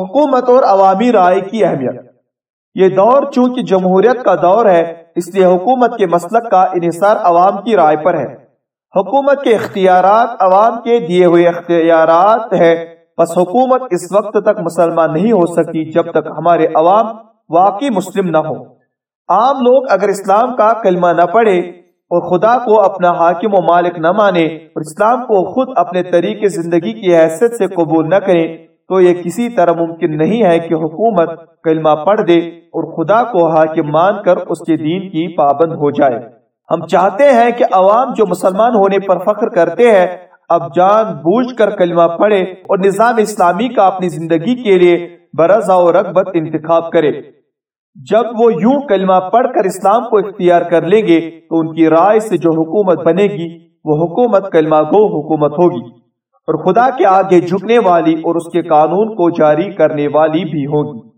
حکومت اور عوامی رائے کی اہمیت۔ یہ دور چونکہ جمہوریت کا دور ہے، اس لیے حکومت کے مسلک کا انحصار عوام کی رائے پر ہے۔ حکومت کے اختیارات عوام کے دیے ہوئے اختیارات ہے بس حکومت اس وقت تک مسلمان نہیں ہو سکتی جب تک ہمارے عوام واقعی مسلم نہ ہو عام لوگ اگر اسلام کا کلمہ نہ پڑھے اور خدا کو اپنا حاکم و مالک نہ مانے اور اسلام کو خود اپنے طریقے زندگی کی حیثیت سے قبول نہ کریں تو یہ کسی طرح ممکن نہیں ہے کہ حکومت کلمہ پڑھ دے اور خدا کو حاکم مان کر اس کے دین کی پابند ہو جائے۔ ہم چاہتے ہیں کہ عوام جو مسلمان ہونے پر فخر کرتے ہیں، اب جان بوجھ کر کلمہ پڑھے اور نظام اسلامی کا اپنی زندگی کے لیے برضا و رغبت انتخاب کرے۔ جب وہ یوں کلمہ پڑھ کر اسلام کو اختیار کر لیں گے، تو ان کی رائے سے جو حکومت بنے گی، وہ حکومت کلمہ گو حکومت ہوگی۔ اور خدا کے آگے جھکنے والی اور اس کے قانون کو جاری کرنے والی بھی ہوگی۔